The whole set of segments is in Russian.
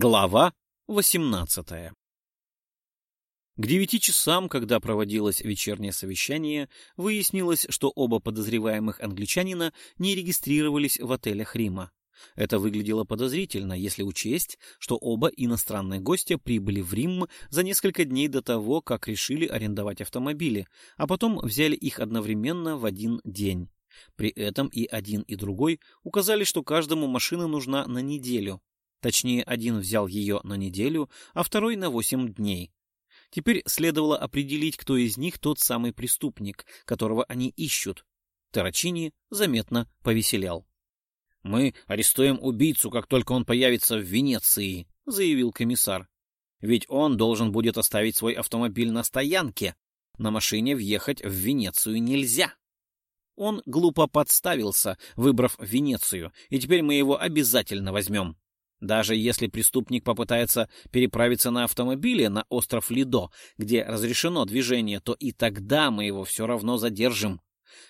Глава 18 К девяти часам, когда проводилось вечернее совещание, выяснилось, что оба подозреваемых англичанина не регистрировались в отелях Рима. Это выглядело подозрительно, если учесть, что оба иностранные гостя прибыли в Рим за несколько дней до того, как решили арендовать автомобили, а потом взяли их одновременно в один день. При этом и один, и другой указали, что каждому машина нужна на неделю. Точнее, один взял ее на неделю, а второй на восемь дней. Теперь следовало определить, кто из них тот самый преступник, которого они ищут. Тарачини заметно повеселял. «Мы арестуем убийцу, как только он появится в Венеции», — заявил комиссар. «Ведь он должен будет оставить свой автомобиль на стоянке. На машине въехать в Венецию нельзя». Он глупо подставился, выбрав Венецию, и теперь мы его обязательно возьмем. Даже если преступник попытается переправиться на автомобиле на остров Лидо, где разрешено движение, то и тогда мы его все равно задержим.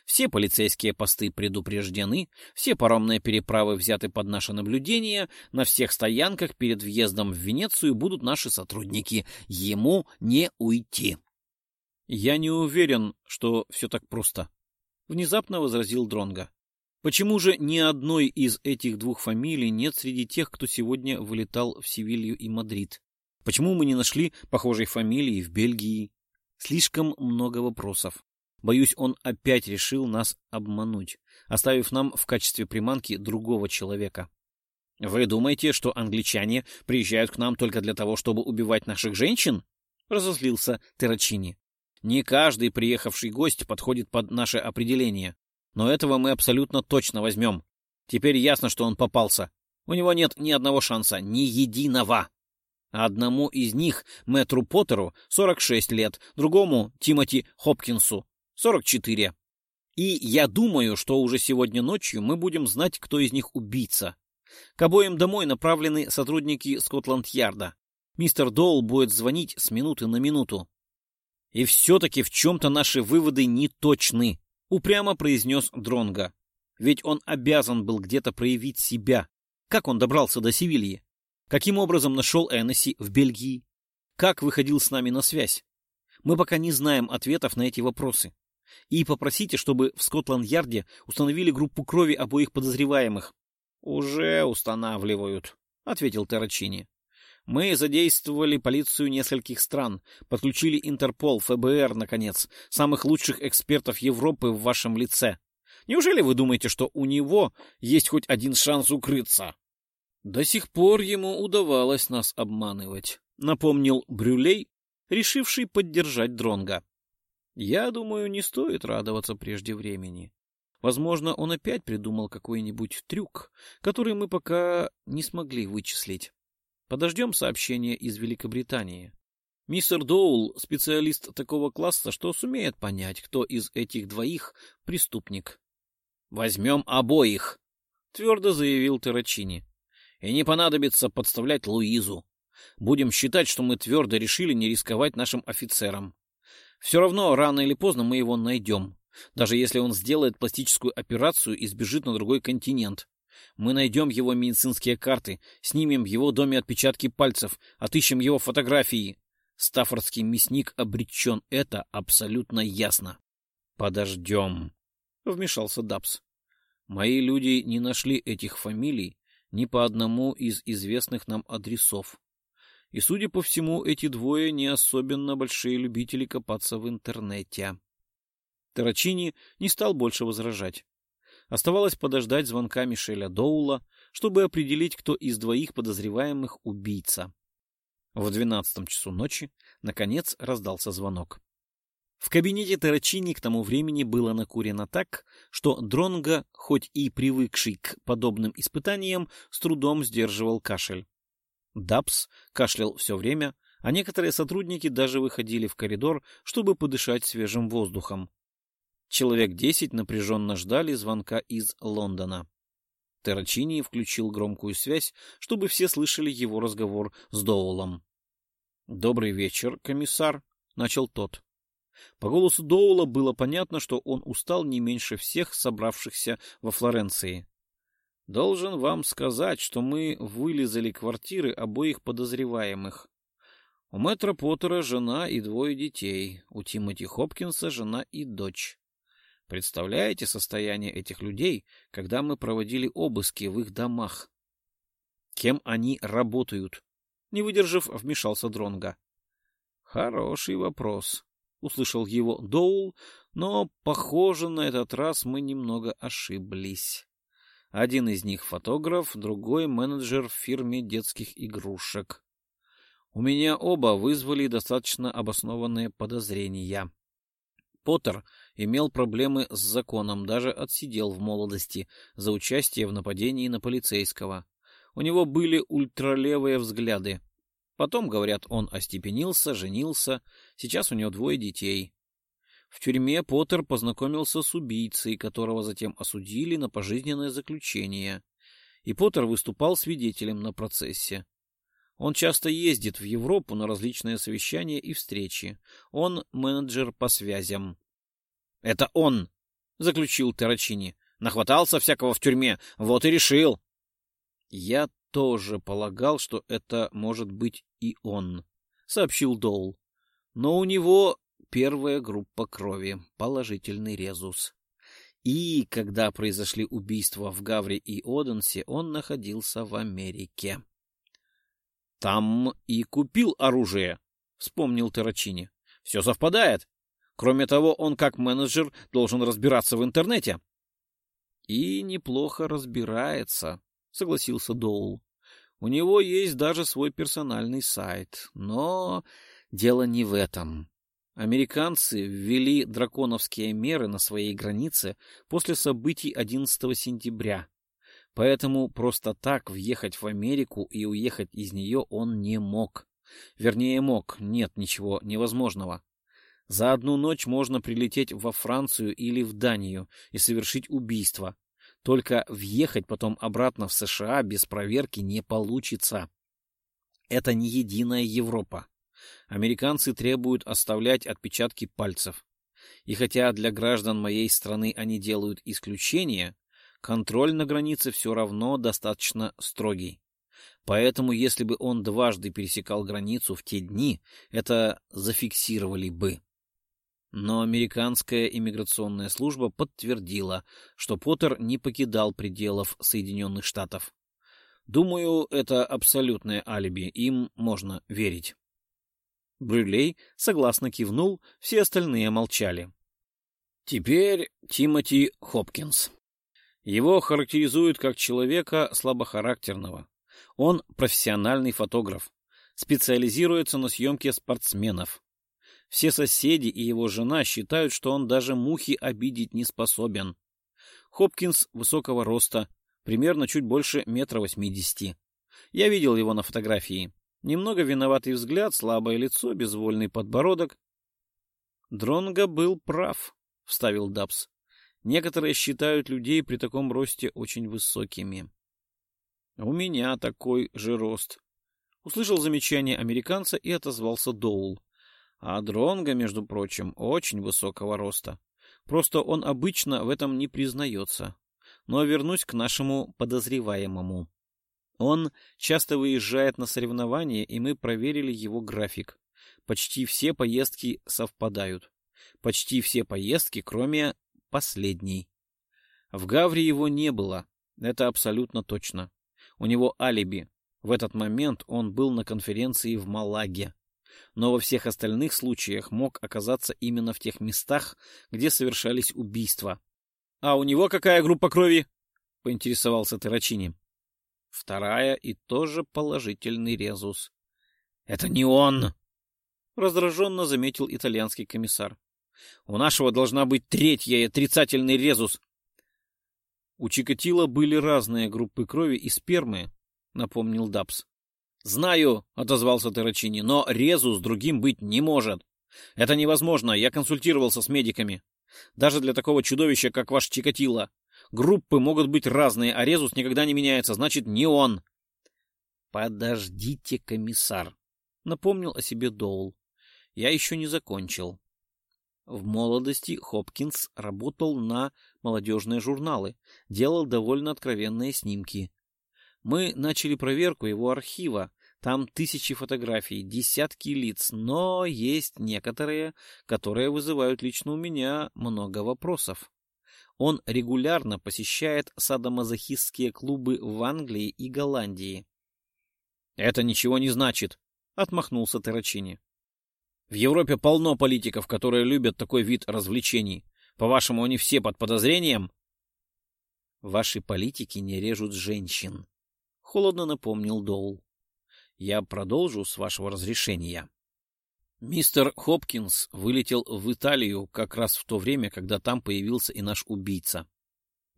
Все полицейские посты предупреждены, все паромные переправы взяты под наше наблюдение, на всех стоянках перед въездом в Венецию будут наши сотрудники. Ему не уйти. Я не уверен, что все так просто, внезапно возразил Дронга. Почему же ни одной из этих двух фамилий нет среди тех, кто сегодня вылетал в Севилью и Мадрид? Почему мы не нашли похожей фамилии в Бельгии? Слишком много вопросов. Боюсь, он опять решил нас обмануть, оставив нам в качестве приманки другого человека. Вы думаете, что англичане приезжают к нам только для того, чтобы убивать наших женщин? Разозлился Террачини. Не каждый приехавший гость подходит под наше определение. Но этого мы абсолютно точно возьмем. Теперь ясно, что он попался. У него нет ни одного шанса, ни единого. Одному из них, Мэтру Поттеру, 46 лет, другому, Тимоти Хопкинсу, 44. И я думаю, что уже сегодня ночью мы будем знать, кто из них убийца. К обоим домой направлены сотрудники Скотланд-Ярда. Мистер Доул будет звонить с минуты на минуту. И все-таки в чем-то наши выводы не точны, упрямо произнес Дронга. Ведь он обязан был где-то проявить себя. Как он добрался до Севильи? Каким образом нашел Эннесси в Бельгии? Как выходил с нами на связь? Мы пока не знаем ответов на эти вопросы и попросите, чтобы в Скотланд-Ярде установили группу крови обоих подозреваемых. — Уже устанавливают, — ответил Террачини. — Мы задействовали полицию нескольких стран, подключили Интерпол, ФБР, наконец, самых лучших экспертов Европы в вашем лице. Неужели вы думаете, что у него есть хоть один шанс укрыться? — До сих пор ему удавалось нас обманывать, — напомнил Брюлей, решивший поддержать Дронга. Я думаю, не стоит радоваться прежде времени. Возможно, он опять придумал какой-нибудь трюк, который мы пока не смогли вычислить. Подождем сообщения из Великобритании. Мистер Доул — специалист такого класса, что сумеет понять, кто из этих двоих преступник. — Возьмем обоих, — твердо заявил Террачини. — И не понадобится подставлять Луизу. Будем считать, что мы твердо решили не рисковать нашим офицерам. Все равно, рано или поздно мы его найдем. Даже если он сделает пластическую операцию и сбежит на другой континент. Мы найдем его медицинские карты, снимем в его доме отпечатки пальцев, отыщем его фотографии. Стаффордский мясник обречен, это абсолютно ясно. Подождем, — вмешался Дабс. Мои люди не нашли этих фамилий ни по одному из известных нам адресов. И, судя по всему, эти двое не особенно большие любители копаться в интернете. Тарачини не стал больше возражать. Оставалось подождать звонка Мишеля Доула, чтобы определить, кто из двоих подозреваемых убийца. В двенадцатом часу ночи, наконец, раздался звонок. В кабинете Тарачини к тому времени было накурено так, что Дронго, хоть и привыкший к подобным испытаниям, с трудом сдерживал кашель. Дабс кашлял все время, а некоторые сотрудники даже выходили в коридор, чтобы подышать свежим воздухом. Человек десять напряженно ждали звонка из Лондона. Террачини включил громкую связь, чтобы все слышали его разговор с Доулом. — Добрый вечер, комиссар, — начал тот. По голосу Доула было понятно, что он устал не меньше всех собравшихся во Флоренции. Должен вам сказать, что мы вылезали квартиры обоих подозреваемых. У мэтра Поттера жена и двое детей, у Тимоти Хопкинса жена и дочь. Представляете состояние этих людей, когда мы проводили обыски в их домах? Кем они работают? Не выдержав, вмешался Дронга. Хороший вопрос, услышал его Доул, но, похоже, на этот раз мы немного ошиблись. Один из них фотограф, другой менеджер в фирме детских игрушек. У меня оба вызвали достаточно обоснованные подозрения. Поттер имел проблемы с законом, даже отсидел в молодости за участие в нападении на полицейского. У него были ультралевые взгляды. Потом, говорят, он остепенился, женился, сейчас у него двое детей. В тюрьме Поттер познакомился с убийцей, которого затем осудили на пожизненное заключение. И Поттер выступал свидетелем на процессе. Он часто ездит в Европу на различные совещания и встречи. Он менеджер по связям. — Это он, — заключил Террачини. — Нахватался всякого в тюрьме, вот и решил. Я тоже полагал, что это может быть и он, — сообщил Доул. Но у него первая группа крови, положительный резус. И когда произошли убийства в Гавре и Оденсе, он находился в Америке. Там и купил оружие, вспомнил Террачини. Все совпадает. Кроме того, он как менеджер должен разбираться в интернете. И неплохо разбирается, согласился Доул. У него есть даже свой персональный сайт, но дело не в этом. Американцы ввели драконовские меры на своей границе после событий 11 сентября. Поэтому просто так въехать в Америку и уехать из нее он не мог. Вернее, мог, нет ничего невозможного. За одну ночь можно прилететь во Францию или в Данию и совершить убийство. Только въехать потом обратно в США без проверки не получится. Это не единая Европа. Американцы требуют оставлять отпечатки пальцев. И хотя для граждан моей страны они делают исключение, контроль на границе все равно достаточно строгий. Поэтому, если бы он дважды пересекал границу в те дни, это зафиксировали бы. Но американская иммиграционная служба подтвердила, что Поттер не покидал пределов Соединенных Штатов. Думаю, это абсолютное алиби, им можно верить. Брюлей согласно кивнул, все остальные молчали. Теперь Тимоти Хопкинс. Его характеризуют как человека слабохарактерного. Он профессиональный фотограф, специализируется на съемке спортсменов. Все соседи и его жена считают, что он даже мухи обидеть не способен. Хопкинс высокого роста, примерно чуть больше метра восьмидесяти. Я видел его на фотографии. Немного виноватый взгляд, слабое лицо, безвольный подбородок. Дронго был прав, — вставил Дабс. Некоторые считают людей при таком росте очень высокими. У меня такой же рост. Услышал замечание американца и отозвался Доул. А Дронга, между прочим, очень высокого роста. Просто он обычно в этом не признается. Но вернусь к нашему подозреваемому. Он часто выезжает на соревнования, и мы проверили его график. Почти все поездки совпадают. Почти все поездки, кроме последний. В Гавре его не было, это абсолютно точно. У него алиби. В этот момент он был на конференции в Малаге. Но во всех остальных случаях мог оказаться именно в тех местах, где совершались убийства. — А у него какая группа крови? — поинтересовался Террачини. — Вторая и тоже положительный резус. — Это не он! — раздраженно заметил итальянский комиссар. У нашего должна быть третья отрицательный резус. У Чикатила были разные группы крови и спермы, напомнил Дабс. Знаю, отозвался Террачини, но резус другим быть не может. Это невозможно, я консультировался с медиками. Даже для такого чудовища, как ваш Чикатило. Группы могут быть разные, а резус никогда не меняется, значит, не он. Подождите, комиссар, напомнил о себе Доул. Я еще не закончил. В молодости Хопкинс работал на молодежные журналы, делал довольно откровенные снимки. Мы начали проверку его архива, там тысячи фотографий, десятки лиц, но есть некоторые, которые вызывают лично у меня много вопросов. Он регулярно посещает садомазохистские клубы в Англии и Голландии. «Это ничего не значит», — отмахнулся Террачини. «В Европе полно политиков, которые любят такой вид развлечений. По-вашему, они все под подозрением?» «Ваши политики не режут женщин», — холодно напомнил Доул. «Я продолжу с вашего разрешения». Мистер Хопкинс вылетел в Италию как раз в то время, когда там появился и наш убийца.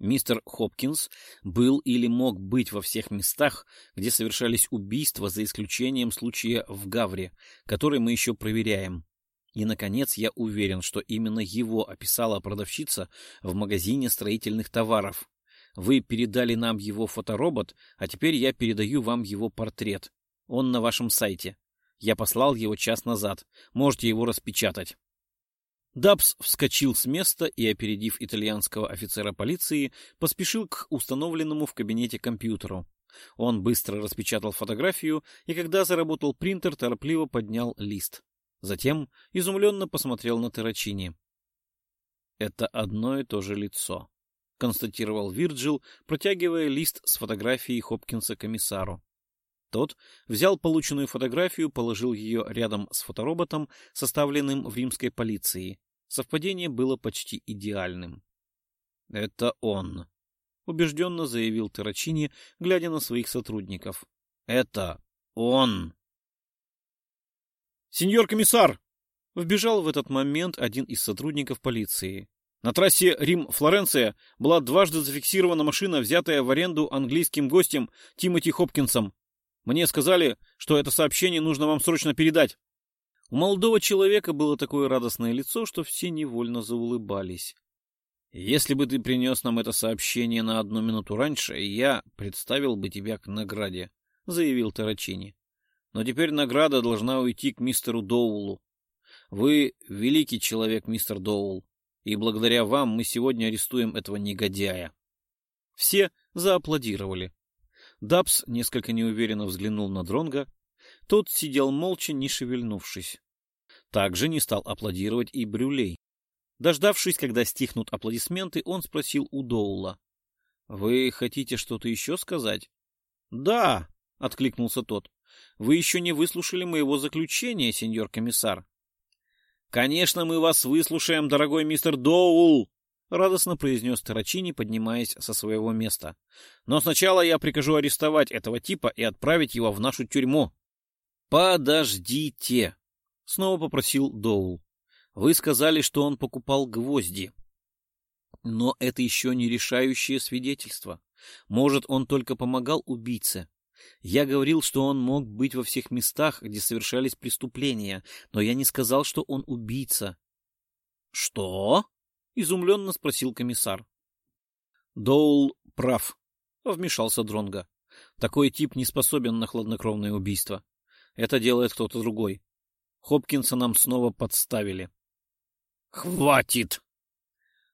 Мистер Хопкинс был или мог быть во всех местах, где совершались убийства, за исключением случая в Гавре, который мы еще проверяем. И, наконец, я уверен, что именно его описала продавщица в магазине строительных товаров. Вы передали нам его фоторобот, а теперь я передаю вам его портрет. Он на вашем сайте. Я послал его час назад. Можете его распечатать. Дабс вскочил с места и, опередив итальянского офицера полиции, поспешил к установленному в кабинете компьютеру. Он быстро распечатал фотографию, и когда заработал принтер, торопливо поднял лист. Затем изумленно посмотрел на Террачини. «Это одно и то же лицо», — констатировал Вирджил, протягивая лист с фотографией Хопкинса комиссару. Тот взял полученную фотографию, положил ее рядом с фотороботом, составленным в римской полиции. Совпадение было почти идеальным. «Это он», — убежденно заявил Террачини, глядя на своих сотрудников. «Это он!» «Сеньор комиссар!» — вбежал в этот момент один из сотрудников полиции. На трассе Рим-Флоренция была дважды зафиксирована машина, взятая в аренду английским гостем Тимоти Хопкинсом. Мне сказали, что это сообщение нужно вам срочно передать. У молодого человека было такое радостное лицо, что все невольно заулыбались. Если бы ты принес нам это сообщение на одну минуту раньше, я представил бы тебя к награде, — заявил Тарачини. Но теперь награда должна уйти к мистеру Доулу. Вы великий человек, мистер Доул, и благодаря вам мы сегодня арестуем этого негодяя. Все зааплодировали. Дабс несколько неуверенно взглянул на Дронга. Тот сидел молча, не шевельнувшись. Также не стал аплодировать и Брюлей. Дождавшись, когда стихнут аплодисменты, он спросил у Доула. — Вы хотите что-то еще сказать? — Да, — откликнулся тот. — Вы еще не выслушали моего заключения, сеньор комиссар. — Конечно, мы вас выслушаем, дорогой мистер Доул, — радостно произнес Тарачини, поднимаясь со своего места. «Но сначала я прикажу арестовать этого типа и отправить его в нашу тюрьму». «Подождите!» — снова попросил Доул. «Вы сказали, что он покупал гвозди. Но это еще не решающее свидетельство. Может, он только помогал убийце. Я говорил, что он мог быть во всех местах, где совершались преступления, но я не сказал, что он убийца». «Что?» — изумленно спросил комиссар. «Доул прав», — вмешался Дронга. «Такой тип не способен на хладнокровное убийство. Это делает кто-то другой. Хопкинса нам снова подставили». «Хватит!»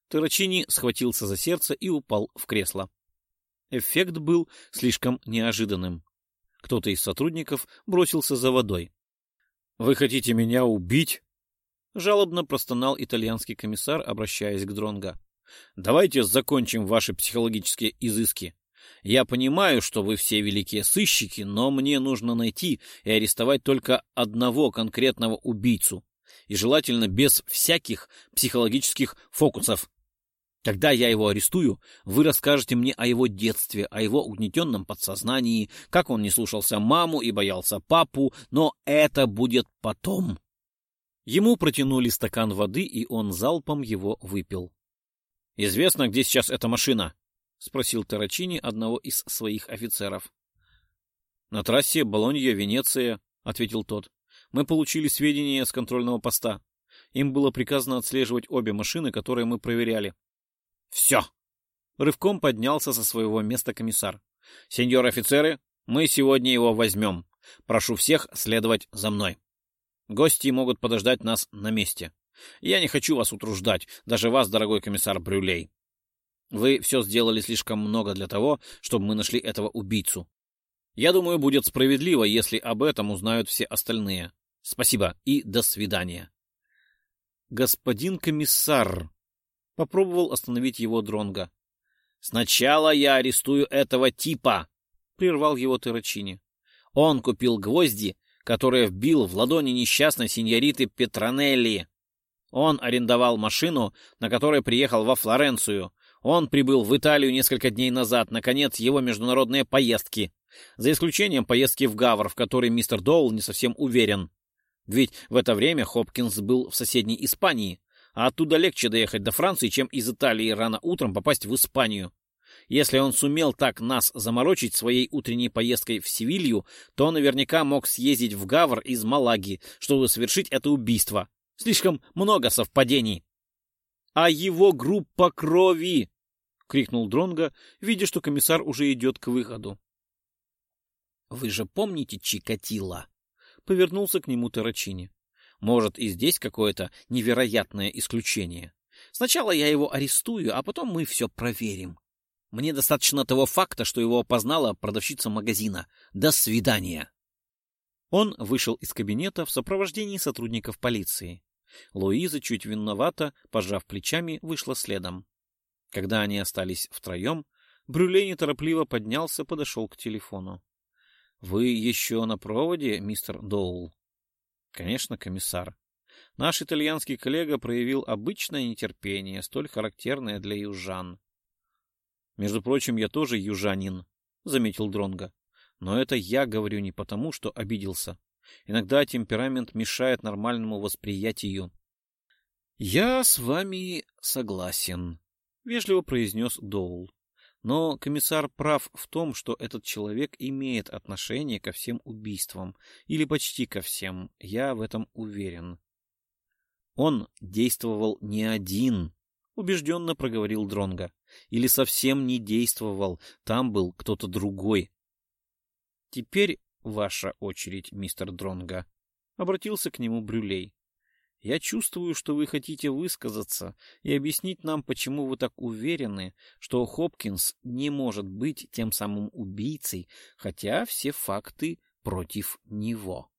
Тарачини схватился за сердце и упал в кресло. Эффект был слишком неожиданным. Кто-то из сотрудников бросился за водой. «Вы хотите меня убить?» Жалобно простонал итальянский комиссар, обращаясь к Дронга. Давайте закончим ваши психологические изыски. Я понимаю, что вы все великие сыщики, но мне нужно найти и арестовать только одного конкретного убийцу, и желательно без всяких психологических фокусов. Когда я его арестую, вы расскажете мне о его детстве, о его угнетенном подсознании, как он не слушался маму и боялся папу, но это будет потом. Ему протянули стакан воды, и он залпом его выпил. — Известно, где сейчас эта машина? — спросил Тарачини одного из своих офицеров. — На трассе Болонья-Венеция, — ответил тот. — Мы получили сведения с контрольного поста. Им было приказано отслеживать обе машины, которые мы проверяли. — Все! — рывком поднялся со своего места комиссар. — Сеньор офицеры, мы сегодня его возьмем. Прошу всех следовать за мной. Гости могут подождать нас на месте. Я не хочу вас утруждать, даже вас, дорогой комиссар Брюлей. Вы все сделали слишком много для того, чтобы мы нашли этого убийцу. Я думаю, будет справедливо, если об этом узнают все остальные. Спасибо и до свидания. Господин комиссар, попробовал остановить его Дронга. Сначала я арестую этого типа, прервал его Террачини. Он купил гвозди, которые вбил в ладони несчастной сеньориты Петронелли. Он арендовал машину, на которой приехал во Флоренцию. Он прибыл в Италию несколько дней назад, наконец, его международные поездки. За исключением поездки в Гавр, в которой мистер Доул не совсем уверен. Ведь в это время Хопкинс был в соседней Испании, а оттуда легче доехать до Франции, чем из Италии рано утром попасть в Испанию. Если он сумел так нас заморочить своей утренней поездкой в Севилью, то наверняка мог съездить в Гавр из Малаги, чтобы совершить это убийство. Слишком много совпадений. А его группа крови! — крикнул Дронга, видя, что комиссар уже идет к выходу. — Вы же помните Чикатило? — повернулся к нему Тарачини. — Может, и здесь какое-то невероятное исключение. Сначала я его арестую, а потом мы все проверим. Мне достаточно того факта, что его опознала продавщица магазина. До свидания. Он вышел из кабинета в сопровождении сотрудников полиции. Луиза, чуть виновата, пожав плечами, вышла следом. Когда они остались втроем, Брюле неторопливо поднялся, подошел к телефону. — Вы еще на проводе, мистер Доул? — Конечно, комиссар. Наш итальянский коллега проявил обычное нетерпение, столь характерное для южан. — Между прочим, я тоже южанин, — заметил Дронга. Но это я говорю не потому, что обиделся. Иногда темперамент мешает нормальному восприятию. — Я с вами согласен, — вежливо произнес Доул. Но комиссар прав в том, что этот человек имеет отношение ко всем убийствам, или почти ко всем, я в этом уверен. Он действовал не один, убежденно проговорил Дронга. Или совсем не действовал, там был кто-то другой. Теперь ваша очередь, мистер Дронга, обратился к нему Брюлей. Я чувствую, что вы хотите высказаться и объяснить нам, почему вы так уверены, что Хопкинс не может быть тем самым убийцей, хотя все факты против него.